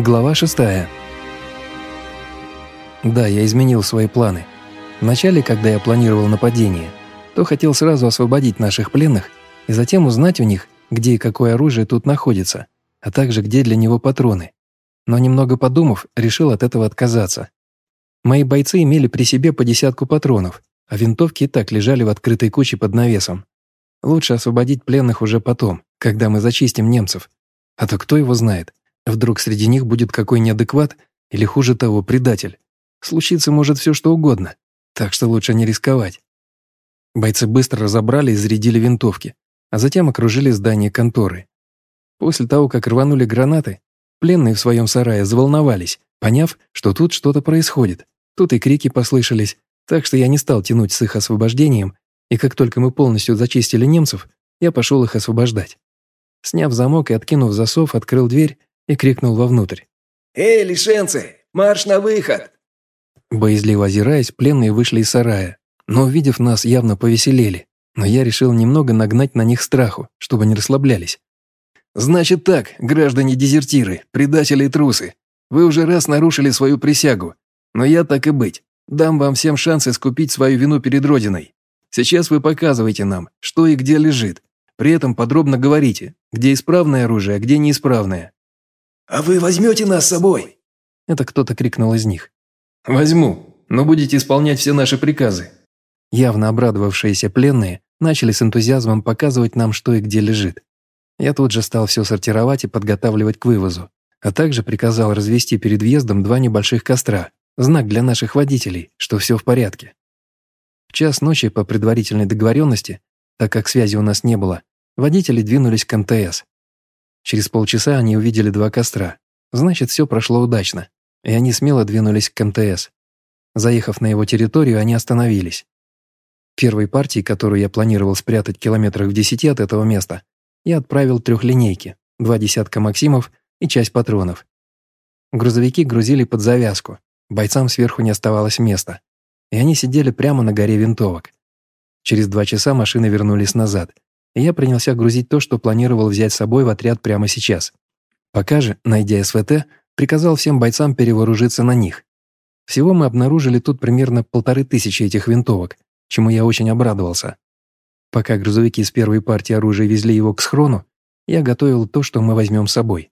Глава 6 Да, я изменил свои планы. Вначале, когда я планировал нападение, то хотел сразу освободить наших пленных и затем узнать у них, где и какое оружие тут находится, а также где для него патроны. Но немного подумав, решил от этого отказаться. Мои бойцы имели при себе по десятку патронов, а винтовки и так лежали в открытой куче под навесом. Лучше освободить пленных уже потом, когда мы зачистим немцев. А то кто его знает, Вдруг среди них будет какой неадекват или, хуже того, предатель. Случиться может все что угодно, так что лучше не рисковать. Бойцы быстро разобрали и зарядили винтовки, а затем окружили здание конторы. После того, как рванули гранаты, пленные в своем сарае заволновались, поняв, что тут что-то происходит. Тут и крики послышались, так что я не стал тянуть с их освобождением, и как только мы полностью зачистили немцев, я пошел их освобождать. Сняв замок и откинув засов, открыл дверь и крикнул вовнутрь. «Эй, лишенцы, марш на выход!» Боязливо озираясь, пленные вышли из сарая, но, увидев нас, явно повеселели. Но я решил немного нагнать на них страху, чтобы не расслаблялись. «Значит так, граждане-дезертиры, предатели и трусы. Вы уже раз нарушили свою присягу, но я так и быть. Дам вам всем шанс искупить свою вину перед Родиной. Сейчас вы показываете нам, что и где лежит. При этом подробно говорите, где исправное оружие, а где неисправное. «А вы возьмете нас с собой?» Это кто-то крикнул из них. «Возьму, но будете исполнять все наши приказы». Явно обрадовавшиеся пленные начали с энтузиазмом показывать нам, что и где лежит. Я тут же стал все сортировать и подготавливать к вывозу, а также приказал развести перед въездом два небольших костра, знак для наших водителей, что все в порядке. В час ночи по предварительной договоренности, так как связи у нас не было, водители двинулись к МТС, Через полчаса они увидели два костра. Значит, все прошло удачно. И они смело двинулись к МТС. Заехав на его территорию, они остановились. Первой партии, которую я планировал спрятать километрах в десяти от этого места, я отправил трехлинейки, два десятка максимов и часть патронов. Грузовики грузили под завязку, бойцам сверху не оставалось места, и они сидели прямо на горе винтовок. Через два часа машины вернулись назад, я принялся грузить то, что планировал взять с собой в отряд прямо сейчас. Пока же, найдя СВТ, приказал всем бойцам перевооружиться на них. Всего мы обнаружили тут примерно полторы тысячи этих винтовок, чему я очень обрадовался. Пока грузовики с первой партии оружия везли его к схрону, я готовил то, что мы возьмем с собой.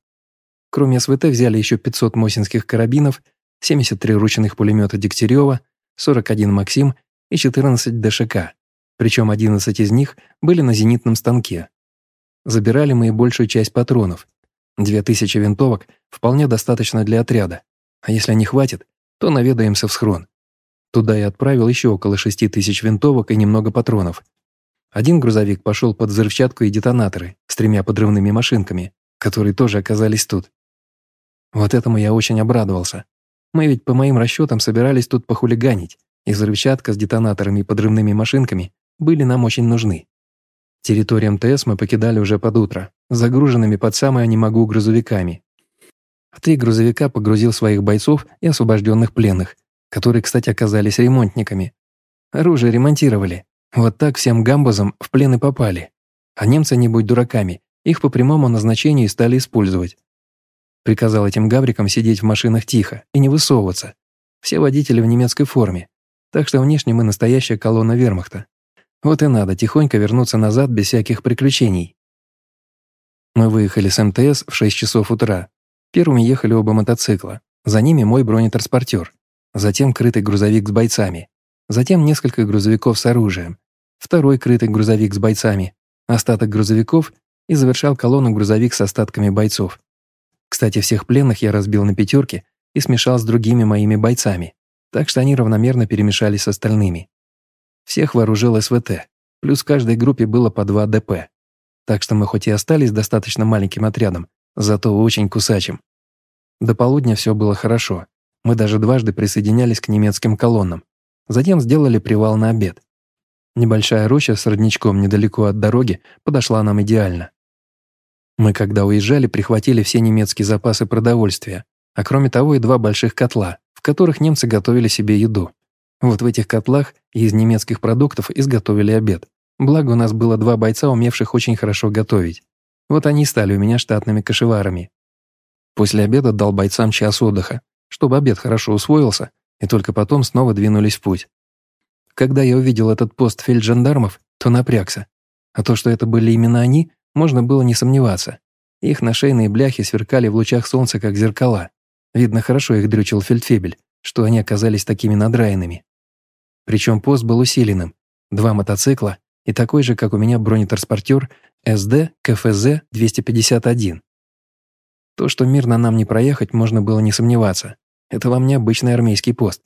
Кроме СВТ взяли еще 500 мосинских карабинов, 73 ручных пулемета Дегтярева, 41 Максим и 14 ДШК причем 11 из них были на зенитном станке. Забирали мы и большую часть патронов. 2000 винтовок вполне достаточно для отряда, а если не хватит, то наведаемся в схрон. Туда я отправил еще около 6000 винтовок и немного патронов. Один грузовик пошел под взрывчатку и детонаторы с тремя подрывными машинками, которые тоже оказались тут. Вот этому я очень обрадовался. Мы ведь по моим расчетам собирались тут похулиганить, и взрывчатка с детонаторами и подрывными машинками были нам очень нужны. Территорию МТС мы покидали уже под утро, загруженными под самое не могу грузовиками. В три грузовика погрузил своих бойцов и освобожденных пленных, которые, кстати, оказались ремонтниками. Оружие ремонтировали. Вот так всем гамбазам в плен и попали. А немцы, не будь дураками, их по прямому назначению стали использовать. Приказал этим гаврикам сидеть в машинах тихо и не высовываться. Все водители в немецкой форме, так что внешне мы настоящая колонна вермахта. Вот и надо тихонько вернуться назад без всяких приключений. Мы выехали с МТС в 6 часов утра. Первыми ехали оба мотоцикла. За ними мой бронетранспортер. Затем крытый грузовик с бойцами. Затем несколько грузовиков с оружием. Второй крытый грузовик с бойцами. Остаток грузовиков и завершал колонну грузовик с остатками бойцов. Кстати, всех пленных я разбил на пятерки и смешал с другими моими бойцами, так что они равномерно перемешались с остальными. Всех вооружил СВТ, плюс каждой группе было по два ДП. Так что мы хоть и остались достаточно маленьким отрядом, зато очень кусачим. До полудня все было хорошо. Мы даже дважды присоединялись к немецким колоннам. Затем сделали привал на обед. Небольшая роща с родничком недалеко от дороги подошла нам идеально. Мы, когда уезжали, прихватили все немецкие запасы продовольствия, а кроме того и два больших котла, в которых немцы готовили себе еду. Вот в этих котлах из немецких продуктов изготовили обед. Благо у нас было два бойца, умевших очень хорошо готовить. Вот они стали у меня штатными кошеварами. После обеда дал бойцам час отдыха, чтобы обед хорошо усвоился, и только потом снова двинулись в путь. Когда я увидел этот пост фельджандармов, то напрягся. А то, что это были именно они, можно было не сомневаться. Их нашейные бляхи сверкали в лучах солнца, как зеркала. Видно, хорошо их дрючил фельдфебель, что они оказались такими надраенными. Причем пост был усиленным. Два мотоцикла и такой же, как у меня бронетранспортер СД КФЗ-251. То, что мирно нам не проехать, можно было не сомневаться. Это вам не обычный армейский пост.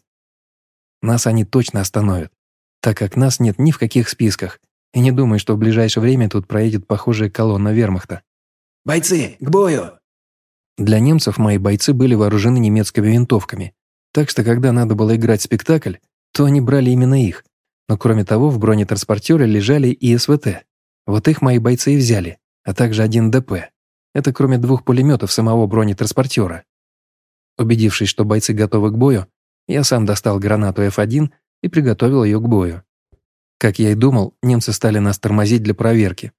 Нас они точно остановят, так как нас нет ни в каких списках, и не думаю, что в ближайшее время тут проедет похожая колонна вермахта. «Бойцы, к бою!» Для немцев мои бойцы были вооружены немецкими винтовками, так что когда надо было играть спектакль, то они брали именно их. Но кроме того, в бронетранспортере лежали и СВТ. Вот их мои бойцы и взяли, а также один ДП. Это кроме двух пулеметов самого бронетранспортера. Убедившись, что бойцы готовы к бою, я сам достал гранату F1 и приготовил ее к бою. Как я и думал, немцы стали нас тормозить для проверки.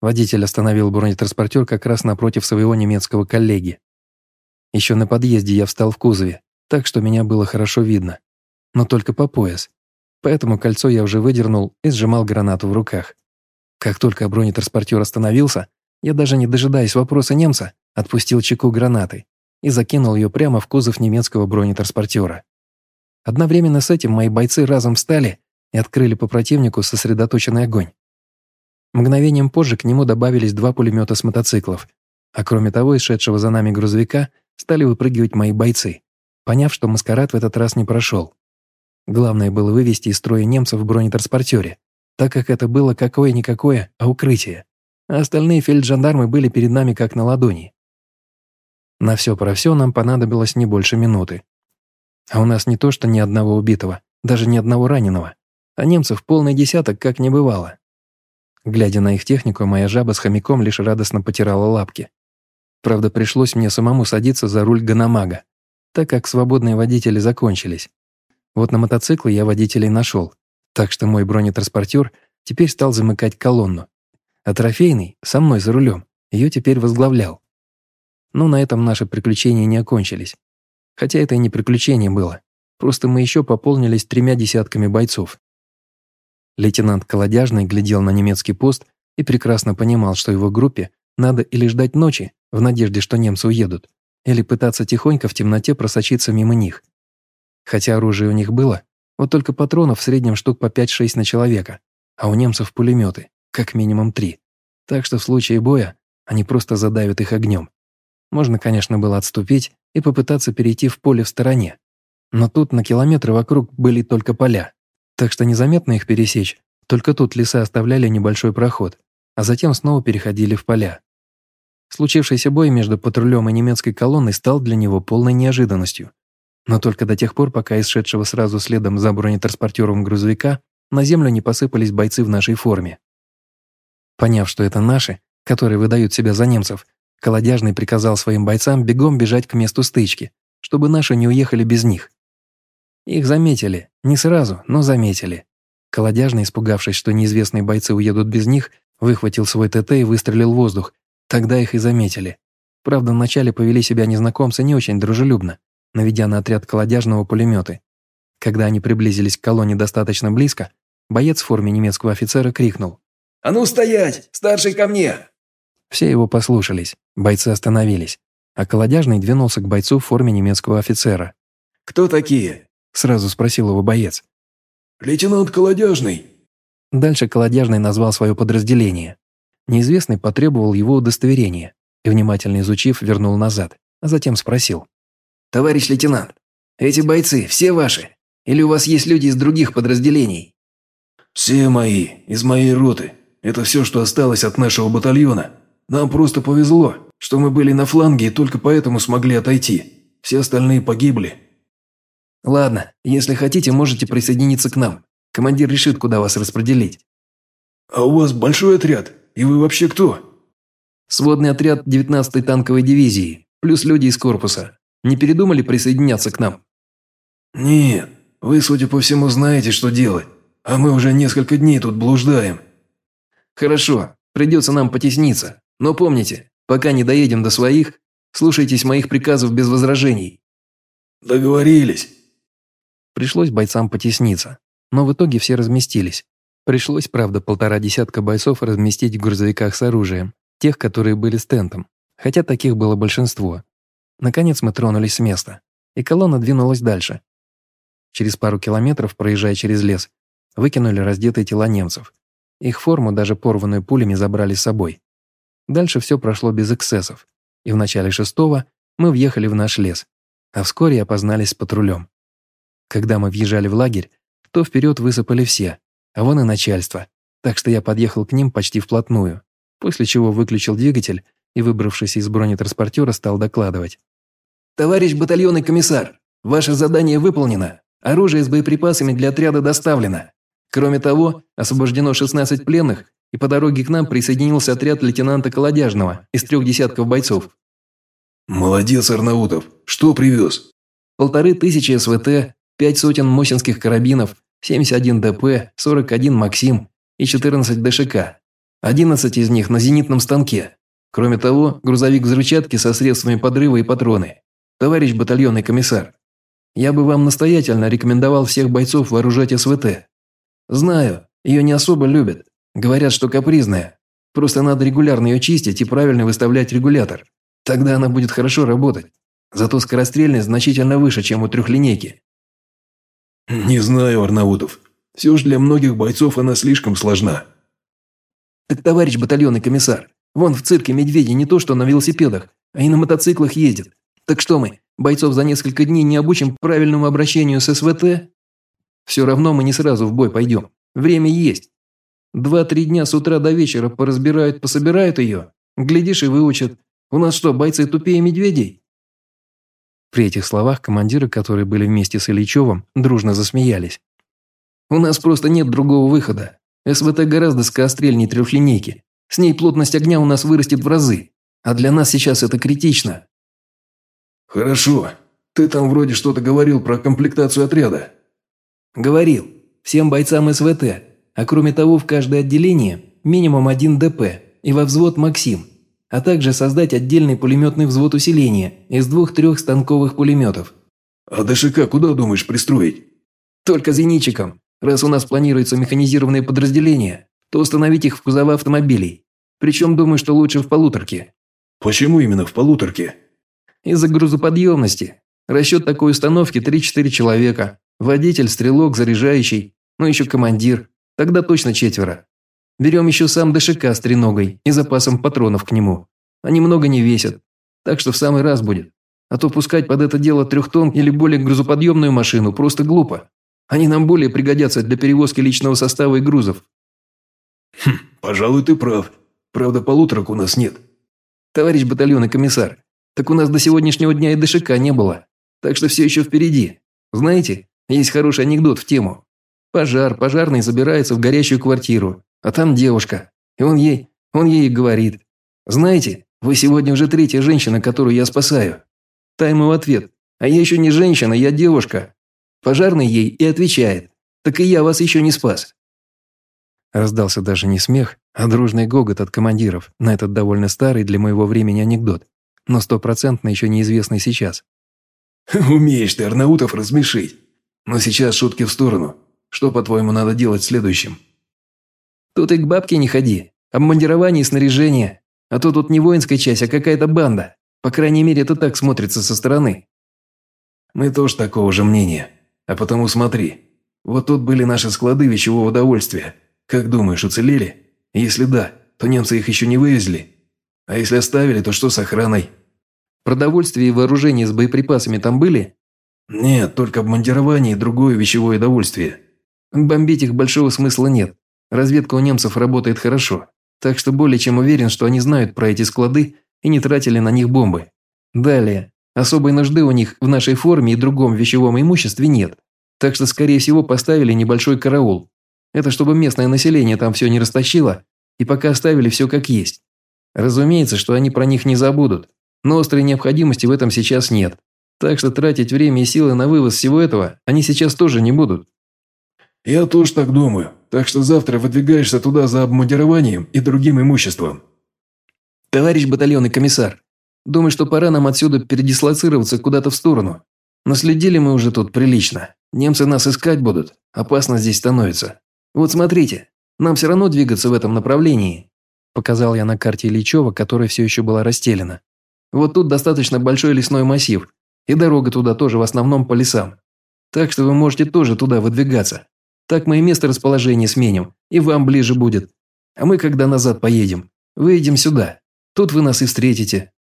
Водитель остановил бронетранспортер как раз напротив своего немецкого коллеги. Еще на подъезде я встал в кузове, так что меня было хорошо видно. Но только по пояс. Поэтому кольцо я уже выдернул и сжимал гранату в руках. Как только бронетранспортер остановился, я даже не дожидаясь вопроса немца, отпустил чеку гранаты и закинул ее прямо в кузов немецкого бронетранспортера. Одновременно с этим мои бойцы разом встали и открыли по противнику сосредоточенный огонь. Мгновением позже к нему добавились два пулемета с мотоциклов, а кроме того, из шедшего за нами грузовика стали выпрыгивать мои бойцы, поняв, что маскарад в этот раз не прошел. Главное было вывести из строя немцев в бронетранспортере, так как это было какое-никакое, а укрытие, а остальные фельджандармы были перед нами как на ладони. На все про все нам понадобилось не больше минуты. А у нас не то что ни одного убитого, даже ни одного раненого, а немцев полный десяток как не бывало. Глядя на их технику, моя жаба с хомяком лишь радостно потирала лапки. Правда, пришлось мне самому садиться за руль Ганамага, так как свободные водители закончились. Вот на мотоцикле я водителей нашел, так что мой бронетранспортер теперь стал замыкать колонну. А трофейный, со мной за рулем, ее теперь возглавлял. Но на этом наши приключения не окончились. Хотя это и не приключение было. Просто мы еще пополнились тремя десятками бойцов. Лейтенант Колодяжный глядел на немецкий пост и прекрасно понимал, что его группе надо или ждать ночи, в надежде, что немцы уедут, или пытаться тихонько в темноте просочиться мимо них. Хотя оружие у них было, вот только патронов в среднем штук по 5-6 на человека, а у немцев пулеметы, как минимум три. Так что в случае боя они просто задавят их огнем. Можно, конечно, было отступить и попытаться перейти в поле в стороне. Но тут на километры вокруг были только поля. Так что незаметно их пересечь, только тут леса оставляли небольшой проход, а затем снова переходили в поля. Случившийся бой между патрулем и немецкой колонной стал для него полной неожиданностью. Но только до тех пор, пока из шедшего сразу следом за бронетранспортером грузовика на землю не посыпались бойцы в нашей форме. Поняв, что это наши, которые выдают себя за немцев, Колодяжный приказал своим бойцам бегом бежать к месту стычки, чтобы наши не уехали без них. Их заметили, не сразу, но заметили. Колодяжный, испугавшись, что неизвестные бойцы уедут без них, выхватил свой ТТ и выстрелил в воздух. Тогда их и заметили. Правда, вначале повели себя незнакомцы не очень дружелюбно, наведя на отряд колодяжного пулеметы. Когда они приблизились к колонне достаточно близко, боец в форме немецкого офицера крикнул. «А ну стоять! Старший ко мне!» Все его послушались, бойцы остановились, а Колодяжный двинулся к бойцу в форме немецкого офицера. «Кто такие?» – сразу спросил его боец. «Лейтенант Колодяжный». Дальше Колодяжный назвал свое подразделение. Неизвестный потребовал его удостоверения и, внимательно изучив, вернул назад, а затем спросил. «Товарищ лейтенант, эти бойцы все ваши? Или у вас есть люди из других подразделений?» «Все мои, из моей роты. Это все, что осталось от нашего батальона», нам просто повезло, что мы были на фланге и только поэтому смогли отойти. Все остальные погибли». «Ладно, если хотите, можете присоединиться к нам. Командир решит, куда вас распределить». «А у вас большой отряд? И вы вообще кто?» «Сводный отряд 19-й танковой дивизии, плюс люди из корпуса. Не передумали присоединяться к нам?» «Нет, вы, судя по всему, знаете, что делать. А мы уже несколько дней тут блуждаем». «Хорошо, придется нам потесниться. Но помните, пока не доедем до своих, Слушайтесь моих приказов без возражений». «Договорились». Пришлось бойцам потесниться, но в итоге все разместились. Пришлось, правда, полтора десятка бойцов разместить в грузовиках с оружием, тех, которые были с тентом, хотя таких было большинство. Наконец мы тронулись с места, и колонна двинулась дальше. Через пару километров, проезжая через лес, выкинули раздетые тела немцев. Их форму, даже порванную пулями, забрали с собой. Дальше все прошло без эксцессов, и в начале шестого мы въехали в наш лес, а вскоре опознались с патрулем. Когда мы въезжали в лагерь, то вперед высыпали все, а вон и начальство, так что я подъехал к ним почти вплотную, после чего выключил двигатель и, выбравшись из бронетранспортера, стал докладывать. «Товарищ батальонный комиссар, ваше задание выполнено. Оружие с боеприпасами для отряда доставлено. Кроме того, освобождено 16 пленных, и по дороге к нам присоединился отряд лейтенанта Колодяжного из трех десятков бойцов. «Молодец, Арнаутов. Что привез?» Полторы тысячи СВТ, пять сотен мосинских карабинов, 71 ДП, 41 Максим и 14 ДШК. 11 из них на зенитном станке. Кроме того, грузовик взрывчатки со средствами подрыва и патроны. Товарищ батальонный комиссар, я бы вам настоятельно рекомендовал всех бойцов вооружать СВТ. Знаю, ее не особо любят. Говорят, что капризная. Просто надо регулярно ее чистить и правильно выставлять регулятор. Тогда она будет хорошо работать. Зато скорострельность значительно выше, чем у трехлинейки. Не знаю, Арнаутов. Все же для многих бойцов она слишком сложна. Так, товарищ батальонный комиссар, вон в цирке медведи не то что на велосипедах, а и на мотоциклах ездят. Так что мы, бойцов за несколько дней не обучим правильному обращению с СВТ? Все равно мы не сразу в бой пойдем. Время есть. Два-три дня с утра до вечера поразбирают, пособирают ее. Глядишь и выучат. У нас что, бойцы тупее медведей? При этих словах командиры, которые были вместе с Ильичевым, дружно засмеялись. У нас просто нет другого выхода. СВТ гораздо скорострельнее трехлинейки. С ней плотность огня у нас вырастет в разы. А для нас сейчас это критично. Хорошо. Ты там вроде что-то говорил про комплектацию отряда. Говорил. Всем бойцам СВТ. А кроме того, в каждое отделение минимум один ДП и во взвод Максим. А также создать отдельный пулеметный взвод усиления из двух-трех станковых пулеметов. А ДШК куда думаешь пристроить? Только зенитчикам. Раз у нас планируются механизированные подразделения, то установить их в кузова автомобилей. Причем думаю, что лучше в полуторке. Почему именно в полуторке? Из-за грузоподъемности. Расчет такой установки 3-4 человека. Водитель, стрелок, заряжающий, ну еще командир. Тогда точно четверо. Берем еще сам ДШК с треногой и запасом патронов к нему. Они много не весят. Так что в самый раз будет. А то пускать под это дело трехтон или более грузоподъемную машину просто глупо. Они нам более пригодятся для перевозки личного состава и грузов. Хм, пожалуй, ты прав. Правда, полуторок у нас нет. Товарищ батальонный комиссар, так у нас до сегодняшнего дня и ДШК не было. Так что все еще впереди. Знаете, есть хороший анекдот в тему. Пожар, пожарный забирается в горящую квартиру, а там девушка. И он ей, он ей говорит. Знаете, вы сегодня уже третья женщина, которую я спасаю. Та ему в ответ. А я еще не женщина, я девушка. Пожарный ей и отвечает. Так и я вас еще не спас. Раздался даже не смех, а дружный гогот от командиров на этот довольно старый для моего времени анекдот но стопроцентно еще неизвестный сейчас. «Умеешь ты, Арнаутов, размешить. Но сейчас шутки в сторону. Что, по-твоему, надо делать следующим?» «Тут и к бабке не ходи. Обмундирование и снаряжение. А то тут не воинская часть, а какая-то банда. По крайней мере, это так смотрится со стороны». «Мы тоже такого же мнения. А потому смотри. Вот тут были наши склады вещевого удовольствия. Как думаешь, уцелели? Если да, то немцы их еще не вывезли. А если оставили, то что с охраной? Продовольствие и вооружение с боеприпасами там были? Нет, только обмундирование и другое вещевое удовольствие. Бомбить их большого смысла нет. Разведка у немцев работает хорошо. Так что более чем уверен, что они знают про эти склады и не тратили на них бомбы. Далее. Особой нужды у них в нашей форме и другом вещевом имуществе нет. Так что, скорее всего, поставили небольшой караул. Это чтобы местное население там все не растащило, и пока оставили все как есть. Разумеется, что они про них не забудут, но острой необходимости в этом сейчас нет. Так что тратить время и силы на вывоз всего этого они сейчас тоже не будут. Я тоже так думаю. Так что завтра выдвигаешься туда за обмундированием и другим имуществом. Товарищ батальонный комиссар, Думаю, что пора нам отсюда передислоцироваться куда-то в сторону. Наследили мы уже тут прилично. Немцы нас искать будут. Опасно здесь становится. Вот смотрите, нам все равно двигаться в этом направлении. Показал я на карте Ильичева, которая все еще была расстелена. Вот тут достаточно большой лесной массив, и дорога туда тоже в основном по лесам. Так что вы можете тоже туда выдвигаться. Так мы и место расположения сменим, и вам ближе будет. А мы, когда назад поедем, выедем сюда. Тут вы нас и встретите».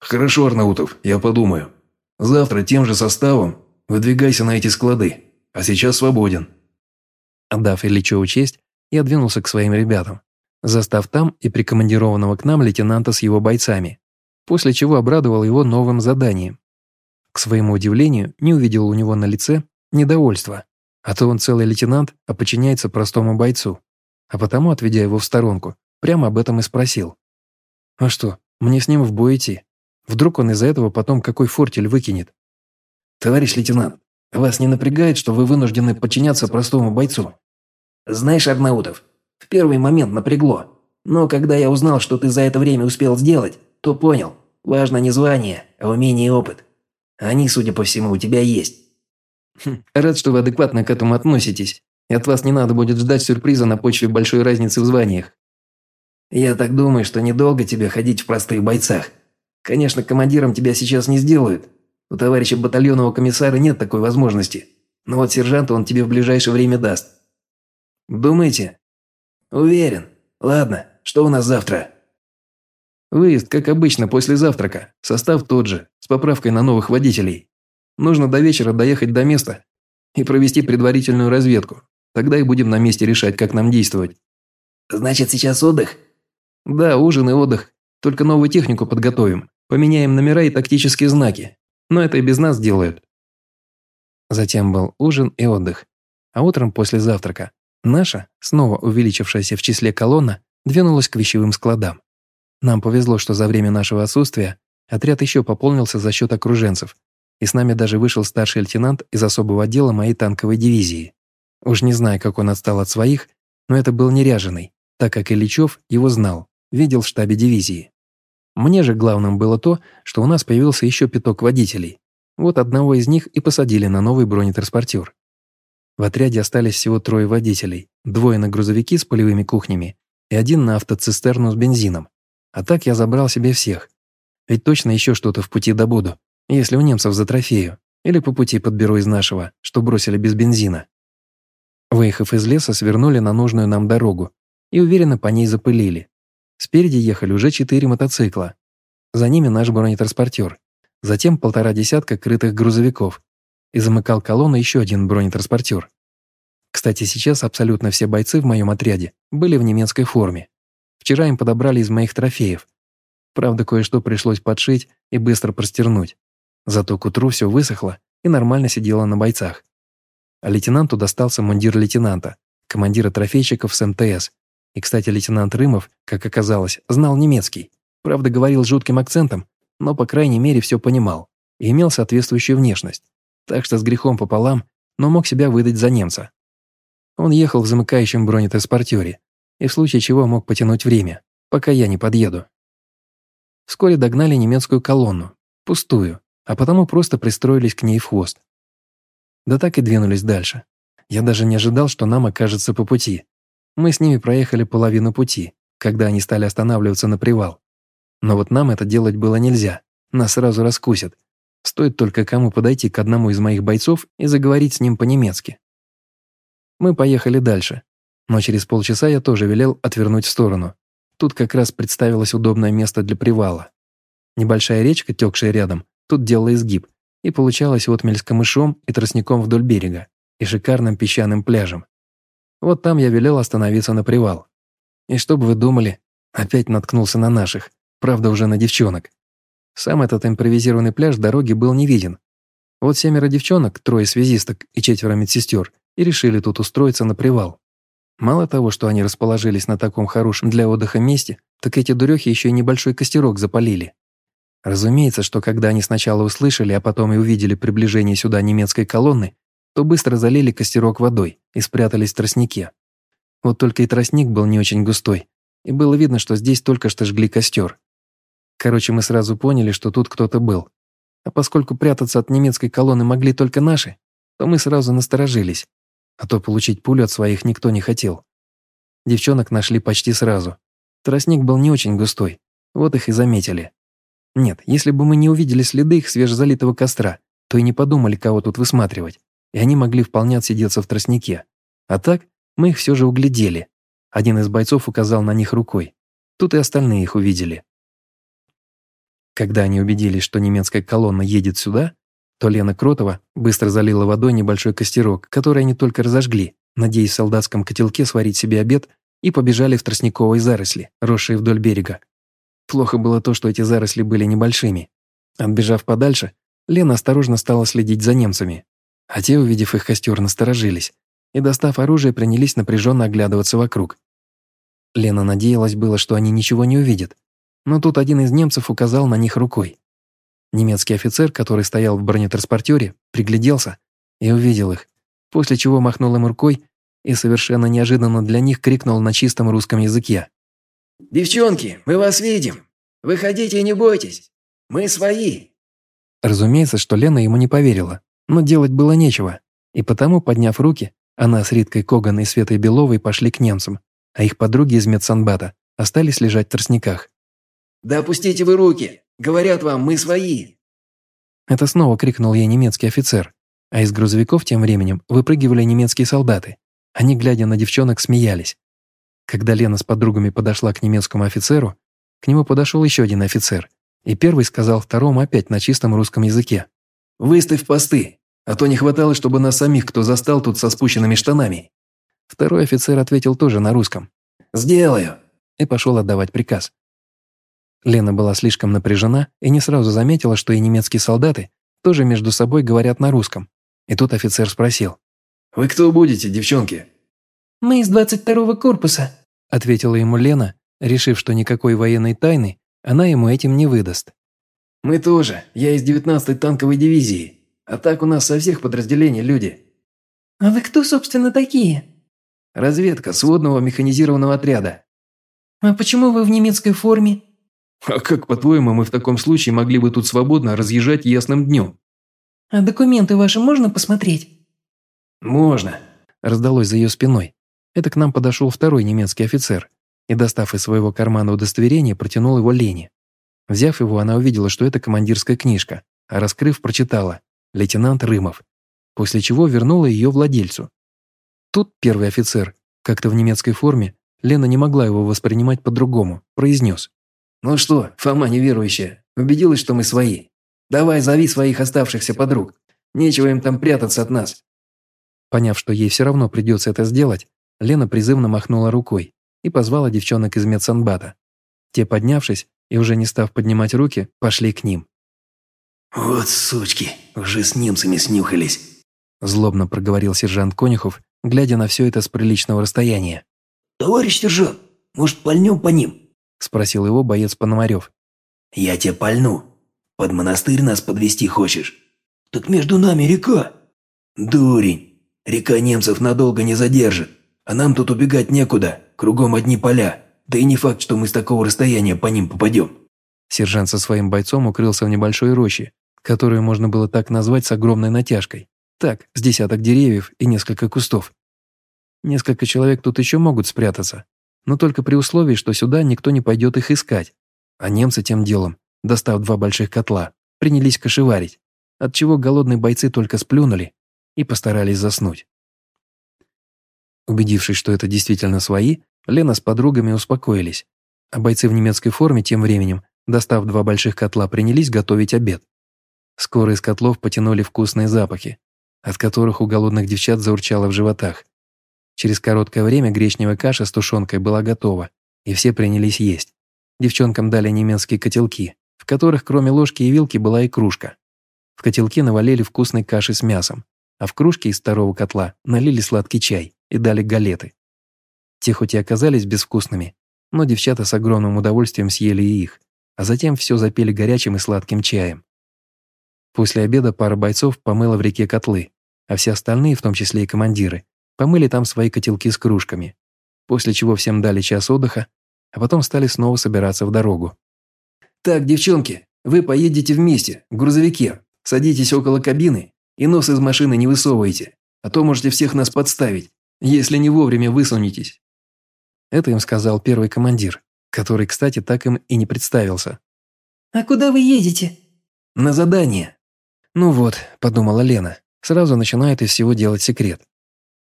«Хорошо, Арнаутов, я подумаю. Завтра тем же составом выдвигайся на эти склады, а сейчас свободен». Отдав Ильичеву честь, я двинулся к своим ребятам, застав там и прикомандированного к нам лейтенанта с его бойцами, после чего обрадовал его новым заданием. К своему удивлению, не увидел у него на лице недовольства, а то он целый лейтенант, а подчиняется простому бойцу. А потому, отведя его в сторонку, прямо об этом и спросил. «А что, мне с ним в бой идти? Вдруг он из-за этого потом какой фортель выкинет?» «Товарищ лейтенант, вас не напрягает, что вы вынуждены подчиняться простому бойцу?» «Знаешь, Арнаутов, в первый момент напрягло. Но когда я узнал, что ты за это время успел сделать, то понял, важно не звание, а умение и опыт. Они, судя по всему, у тебя есть. Хм, рад, что вы адекватно к этому относитесь. И от вас не надо будет ждать сюрприза на почве большой разницы в званиях. Я так думаю, что недолго тебе ходить в простых бойцах. Конечно, командиром тебя сейчас не сделают. У товарища батальонного комиссара нет такой возможности. Но вот сержанта он тебе в ближайшее время даст. Думаете? Уверен. Ладно, что у нас завтра? Выезд, как обычно, после завтрака. Состав тот же, с поправкой на новых водителей. Нужно до вечера доехать до места и провести предварительную разведку. Тогда и будем на месте решать, как нам действовать. Значит, сейчас отдых? Да, ужин и отдых. Только новую технику подготовим. Поменяем номера и тактические знаки. Но это и без нас делают. Затем был ужин и отдых. А утром после завтрака наша, снова увеличившаяся в числе колонна, двинулась к вещевым складам. Нам повезло, что за время нашего отсутствия отряд еще пополнился за счет окруженцев, и с нами даже вышел старший лейтенант из особого отдела моей танковой дивизии. Уж не знаю, как он отстал от своих, но это был неряженый, так как Ильичев его знал, видел в штабе дивизии. Мне же главным было то, что у нас появился еще пяток водителей. Вот одного из них и посадили на новый бронетранспортер. В отряде остались всего трое водителей, двое на грузовики с полевыми кухнями и один на автоцистерну с бензином. А так я забрал себе всех. Ведь точно еще что-то в пути добуду, если у немцев за трофею, или по пути подберу из нашего, что бросили без бензина. Выехав из леса, свернули на нужную нам дорогу и уверенно по ней запылили. Спереди ехали уже четыре мотоцикла. За ними наш бронетранспортер. Затем полтора десятка крытых грузовиков. И замыкал колонну еще один бронетранспортер. Кстати, сейчас абсолютно все бойцы в моем отряде были в немецкой форме. Вчера им подобрали из моих трофеев. Правда, кое-что пришлось подшить и быстро простернуть. Зато к утру все высохло и нормально сидело на бойцах. А лейтенанту достался мундир лейтенанта, командира трофейщиков с МТС. И, кстати, лейтенант Рымов, как оказалось, знал немецкий. Правда, говорил жутким акцентом, но, по крайней мере, все понимал и имел соответствующую внешность. Так что с грехом пополам, но мог себя выдать за немца. Он ехал в замыкающем бронетранспортере, и в случае чего мог потянуть время, пока я не подъеду. Вскоре догнали немецкую колонну, пустую, а потому просто пристроились к ней в хвост. Да так и двинулись дальше. Я даже не ожидал, что нам окажется по пути. Мы с ними проехали половину пути, когда они стали останавливаться на привал. Но вот нам это делать было нельзя, нас сразу раскусят. Стоит только кому подойти к одному из моих бойцов и заговорить с ним по-немецки. Мы поехали дальше, но через полчаса я тоже велел отвернуть в сторону. Тут как раз представилось удобное место для привала. Небольшая речка, текшая рядом, тут делала изгиб, и получалось отмель с и тростником вдоль берега, и шикарным песчаным пляжем. Вот там я велел остановиться на привал. И что бы вы думали, опять наткнулся на наших, правда уже на девчонок. Сам этот импровизированный пляж дороги был не виден. Вот семеро девчонок, трое связисток и четверо медсестер, и решили тут устроиться на привал. Мало того, что они расположились на таком хорошем для отдыха месте, так эти дурехи еще и небольшой костерок запалили. Разумеется, что когда они сначала услышали, а потом и увидели приближение сюда немецкой колонны, то быстро залили костерок водой и спрятались в тростнике. Вот только и тростник был не очень густой, и было видно, что здесь только что жгли костер. Короче, мы сразу поняли, что тут кто-то был. А поскольку прятаться от немецкой колонны могли только наши, то мы сразу насторожились. А то получить пулю от своих никто не хотел. Девчонок нашли почти сразу. Тростник был не очень густой, вот их и заметили. Нет, если бы мы не увидели следы их свежезалитого костра, то и не подумали, кого тут высматривать, и они могли вполне отсидеться в тростнике. А так, мы их все же углядели. Один из бойцов указал на них рукой. Тут и остальные их увидели. Когда они убедились, что немецкая колонна едет сюда, то Лена Кротова быстро залила водой небольшой костерок, который они только разожгли, надеясь в солдатском котелке сварить себе обед, и побежали в тростниковые заросли, росшие вдоль берега. Плохо было то, что эти заросли были небольшими. Отбежав подальше, Лена осторожно стала следить за немцами. А те, увидев их костер, насторожились и, достав оружие, принялись напряженно оглядываться вокруг. Лена надеялась было, что они ничего не увидят, но тут один из немцев указал на них рукой. Немецкий офицер, который стоял в бронетранспортере, пригляделся и увидел их, после чего махнул им рукой и совершенно неожиданно для них крикнул на чистом русском языке. «Девчонки, мы вас видим! Выходите и не бойтесь! Мы свои!» Разумеется, что Лена ему не поверила, но делать было нечего, и потому, подняв руки, она с Риткой Коган и Светой Беловой пошли к немцам, а их подруги из медсанбата остались лежать в тростниках. «Да опустите вы руки! Говорят вам, мы свои!» Это снова крикнул ей немецкий офицер, а из грузовиков тем временем выпрыгивали немецкие солдаты. Они, глядя на девчонок, смеялись. Когда Лена с подругами подошла к немецкому офицеру, к нему подошел еще один офицер, и первый сказал второму опять на чистом русском языке. «Выставь посты, а то не хватало, чтобы нас самих кто застал тут со спущенными штанами». Второй офицер ответил тоже на русском. «Сделаю!» и пошел отдавать приказ. Лена была слишком напряжена и не сразу заметила, что и немецкие солдаты тоже между собой говорят на русском. И тут офицер спросил. «Вы кто будете, девчонки?» «Мы из 22-го корпуса», – ответила ему Лена, решив, что никакой военной тайны она ему этим не выдаст. «Мы тоже. Я из 19-й танковой дивизии. А так у нас со всех подразделений люди». «А вы кто, собственно, такие?» «Разведка сводного механизированного отряда». «А почему вы в немецкой форме?» «А как, по-твоему, мы в таком случае могли бы тут свободно разъезжать ясным днем?» «А документы ваши можно посмотреть?» «Можно», – раздалось за ее спиной. Это к нам подошел второй немецкий офицер и, достав из своего кармана удостоверение, протянул его Лене. Взяв его, она увидела, что это командирская книжка, а раскрыв, прочитала «Лейтенант Рымов», после чего вернула ее владельцу. Тут первый офицер, как-то в немецкой форме, Лена не могла его воспринимать по-другому, произнес. «Ну что, Фома неверующая, убедилась, что мы свои? Давай, зови своих оставшихся подруг. Нечего им там прятаться от нас». Поняв, что ей все равно придется это сделать, Лена призывно махнула рукой и позвала девчонок из медсанбата. Те, поднявшись и уже не став поднимать руки, пошли к ним. «Вот сучки, уже с немцами снюхались», злобно проговорил сержант Конюхов, глядя на все это с приличного расстояния. «Товарищ сержант, может, пальнем по ним?» спросил его боец Пономарев. «Я тебя пальну. Под монастырь нас подвести хочешь? Так между нами река». «Дурень, река немцев надолго не задержит. А нам тут убегать некуда, кругом одни поля. Да и не факт, что мы с такого расстояния по ним попадем». Сержант со своим бойцом укрылся в небольшой роще, которую можно было так назвать с огромной натяжкой. Так, с десяток деревьев и несколько кустов. Несколько человек тут еще могут спрятаться, но только при условии, что сюда никто не пойдет их искать. А немцы тем делом, достав два больших котла, принялись кошеварить, отчего голодные бойцы только сплюнули и постарались заснуть. Убедившись, что это действительно свои, Лена с подругами успокоились, а бойцы в немецкой форме тем временем, достав два больших котла, принялись готовить обед. Скоро из котлов потянули вкусные запахи, от которых у голодных девчат заурчало в животах. Через короткое время гречневая каша с тушенкой была готова, и все принялись есть. Девчонкам дали немецкие котелки, в которых кроме ложки и вилки была и кружка. В котелке навалили вкусной каши с мясом, а в кружке из второго котла налили сладкий чай и дали галеты. Те хоть и оказались безвкусными, но девчата с огромным удовольствием съели и их, а затем все запили горячим и сладким чаем. После обеда пара бойцов помыла в реке котлы, а все остальные, в том числе и командиры, помыли там свои котелки с кружками, после чего всем дали час отдыха, а потом стали снова собираться в дорогу. «Так, девчонки, вы поедете вместе, в грузовике, садитесь около кабины и нос из машины не высовывайте, а то можете всех нас подставить, если не вовремя высунетесь». Это им сказал первый командир, который, кстати, так им и не представился. «А куда вы едете?» «На задание». «Ну вот», – подумала Лена, сразу начинает из всего делать секрет.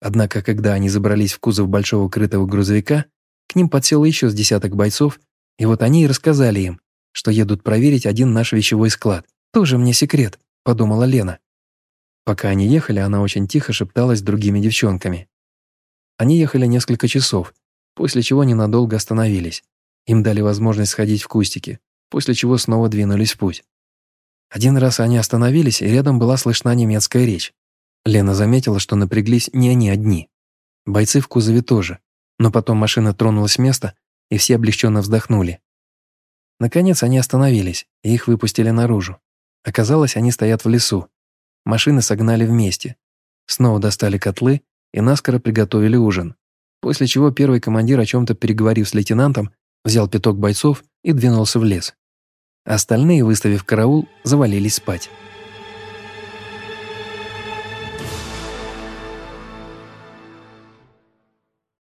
Однако, когда они забрались в кузов большого крытого грузовика, к ним подсело еще с десяток бойцов, и вот они и рассказали им, что едут проверить один наш вещевой склад. «Тоже мне секрет», – подумала Лена. Пока они ехали, она очень тихо шепталась с другими девчонками. Они ехали несколько часов, после чего ненадолго остановились. Им дали возможность сходить в кустики, после чего снова двинулись в путь. Один раз они остановились, и рядом была слышна немецкая речь. Лена заметила, что напряглись не они одни. Бойцы в кузове тоже. Но потом машина тронулась с места, и все облегченно вздохнули. Наконец они остановились, и их выпустили наружу. Оказалось, они стоят в лесу. Машины согнали вместе. Снова достали котлы и наскоро приготовили ужин. После чего первый командир, о чем-то переговорив с лейтенантом, взял пяток бойцов и двинулся в лес. Остальные, выставив караул, завалились спать.